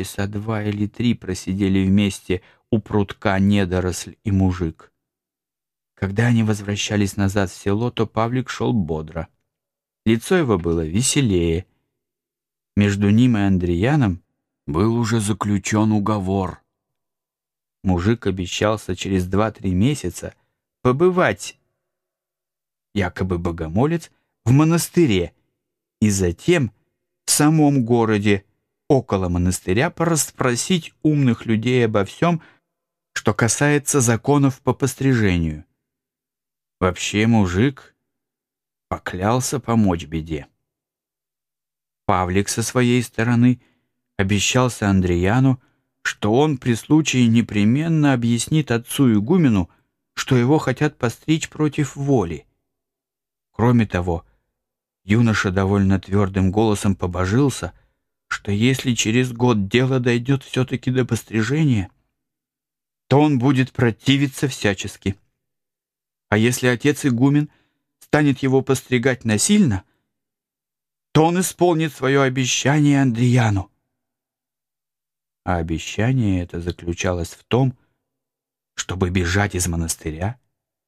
часа два или три просидели вместе у прутка недоросль и мужик. Когда они возвращались назад в село, то Павлик шел бодро. Лицо его было веселее. Между ним и Андреяном был уже заключен уговор. Мужик обещался через два-три месяца побывать, якобы богомолец, в монастыре и затем в самом городе около монастыря порасспросить умных людей обо всем, что касается законов по пострижению. Вообще мужик поклялся помочь беде. Павлик со своей стороны обещался Андреяну, что он при случае непременно объяснит отцу игумену, что его хотят постричь против воли. Кроме того, юноша довольно твердым голосом побожился, что если через год дело дойдет все-таки до пострижения, то он будет противиться всячески. А если отец игумен станет его постригать насильно, то он исполнит свое обещание Андреяну. А обещание это заключалось в том, чтобы бежать из монастыря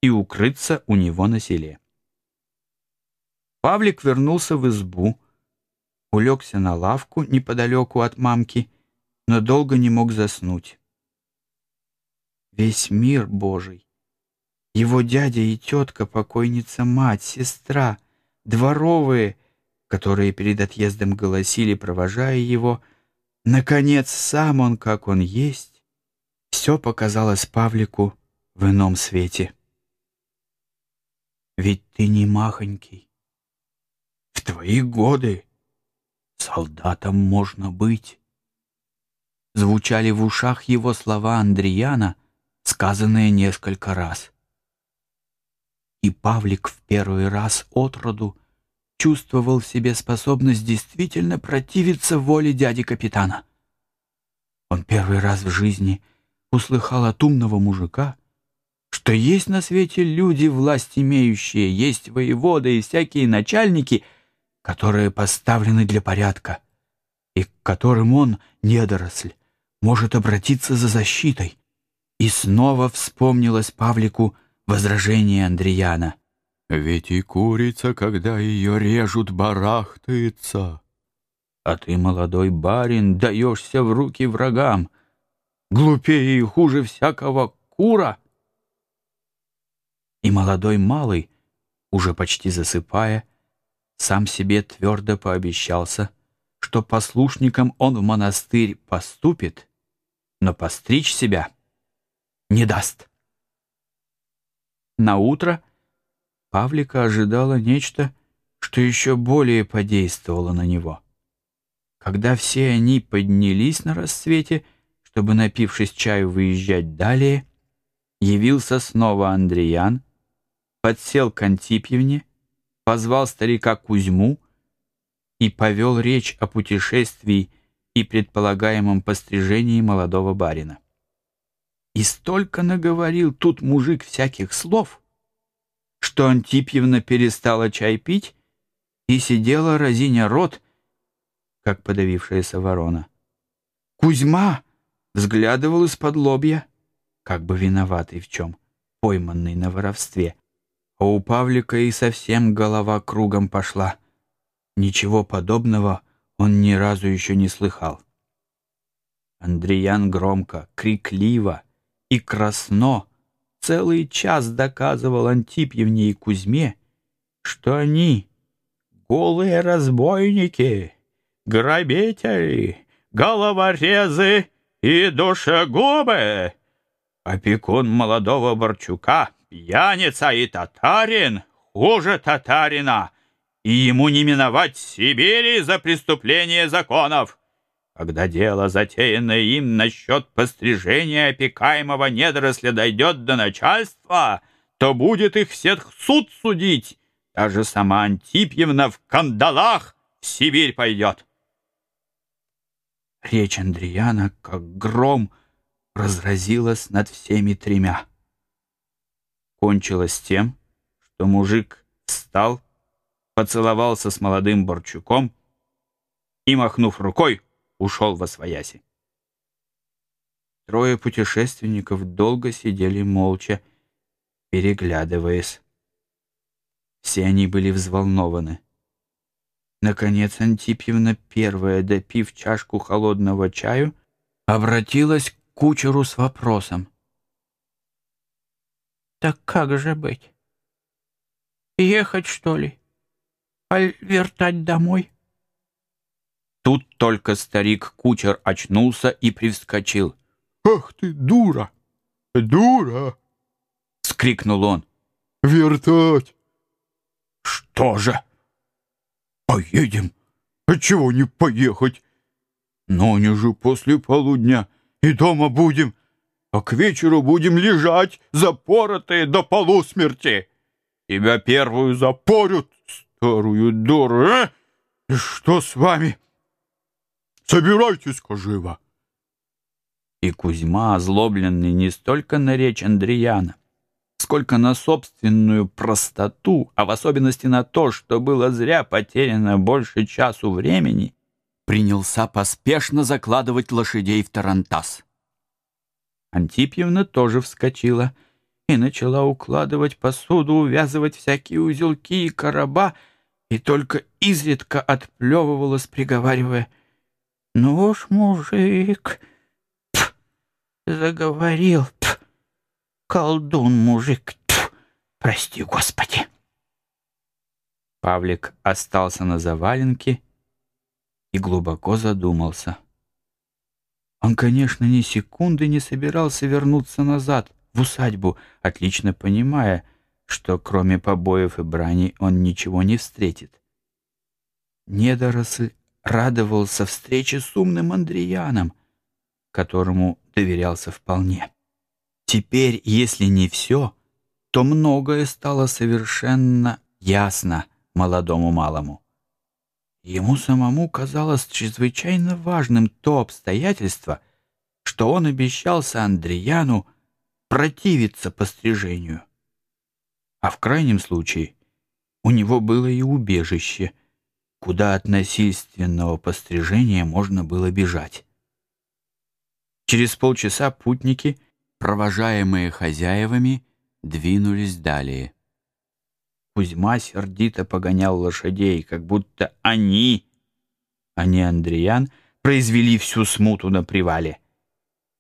и укрыться у него на селе. Павлик вернулся в избу, улегся на лавку неподалеку от мамки, но долго не мог заснуть. Весь мир Божий его дядя и тетка, покойница мать, сестра, дворовые, которые перед отъездом голосили, провожая его, наконец, сам он, как он есть, все показалось Павлику в ином свете. Ведь ты не махонький. В твои годы солдатом можно быть. Звучали в ушах его слова Андреяна, сказанные несколько раз и Павлик в первый раз от роду чувствовал в себе способность действительно противиться воле дяди капитана. Он первый раз в жизни услыхал от умного мужика, что есть на свете люди, власть имеющие, есть воеводы и всякие начальники, которые поставлены для порядка, и к которым он, недоросль, может обратиться за защитой. И снова вспомнилось Павлику возражение Андреяна. «Ведь и курица, когда ее режут, барахтается». «А ты, молодой барин, даешься в руки врагам, глупее и хуже всякого кура». И молодой малый, уже почти засыпая, сам себе твердо пообещался, что послушником он в монастырь поступит, но постричь себя не даст. На утро Павлика ожидало нечто, что еще более подействовало на него. Когда все они поднялись на рассвете, чтобы, напившись чаю, выезжать далее, явился снова Андреян, подсел к Антипьевне, позвал старика Кузьму и повел речь о путешествии и предполагаемом пострижении молодого барина. И столько наговорил тут мужик всяких слов, что Антипьевна перестала чай пить и сидела, разиня рот, как подавившаяся ворона. Кузьма взглядывал из-под лобья, как бы виноватый в чем, пойманный на воровстве. А у Павлика и совсем голова кругом пошла. Ничего подобного он ни разу еще не слыхал. Андреян громко, крикливо — и красно целый час доказывал Антипьевне и Кузьме, что они голые разбойники, грабители, головорезы и душегубы. Опекун молодого Борчука, пьяница и татарин, хуже татарина, и ему не миновать Сибири за преступление законов. Когда дело, затеянное им насчет пострижения опекаемого недоросля, дойдет до начальства, то будет их всех суд судить. Даже сама Антипьевна в кандалах в Сибирь пойдет. Речь Андреяна, как гром, разразилась над всеми тремя. Кончилось тем, что мужик встал, поцеловался с молодым Борчуком и, махнув рукой, ушел во свояси. трое путешественников долго сидели молча, переглядываясь. Все они были взволнованы. Наконец Антипьевна, первая, допив чашку холодного чаю, обратилась к кучеру с вопросом. «Так как же быть? Ехать, что ли? Аль вертать домой?» Тут только старик-кучер очнулся и привскочил. «Ах ты, дура! Дура!» — скрикнул он. «Вертать!» «Что же?» «Поедем! А чего не поехать? Но не же после полудня и дома будем, а к вечеру будем лежать, запоротые до полусмерти. Тебя первую запорют, старую дуру, а? И что с вами?» Собирайтесь-ка живо!» И Кузьма, озлобленный не столько на речь Андреяна, сколько на собственную простоту, а в особенности на то, что было зря потеряно больше часу времени, принялся поспешно закладывать лошадей в тарантас. Антипьевна тоже вскочила и начала укладывать посуду, увязывать всякие узелки и короба, и только изредка отплевывалась, приговаривая — ну уж мужик, пф, заговорил, пф, колдун мужик, пф, прости, Господи. Павлик остался на заваленке и глубоко задумался. Он, конечно, ни секунды не собирался вернуться назад, в усадьбу, отлично понимая, что кроме побоев и брани он ничего не встретит. Недоросль радовался встрече с умным Андреяном, которому доверялся вполне. Теперь, если не все, то многое стало совершенно ясно молодому малому. Ему самому казалось чрезвычайно важным то обстоятельство, что он обещался Андреяну противиться пострижению. А в крайнем случае у него было и убежище — куда от насильственного пострижения можно было бежать. Через полчаса путники, провожаемые хозяевами, двинулись далее. Кузьма сердито погонял лошадей, как будто они, а не Андреян, произвели всю смуту на привале.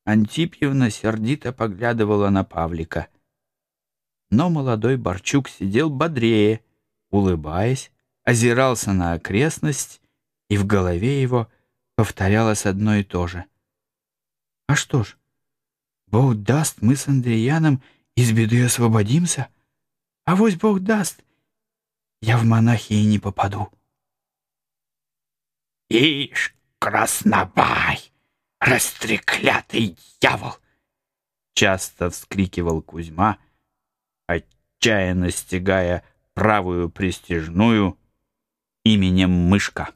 Антипьевна сердито поглядывала на Павлика. Но молодой Борчук сидел бодрее, улыбаясь, озирался на окрестность, и в голове его повторялось одно и то же. «А что ж, Бог даст, мы с Андреяном из беды освободимся, а вось Бог даст, я в монахи и не попаду». «Ишь, краснобай, растреклятый дьявол!» Часто вскрикивал Кузьма, отчаянно стягая правую пристежную именем Мышка.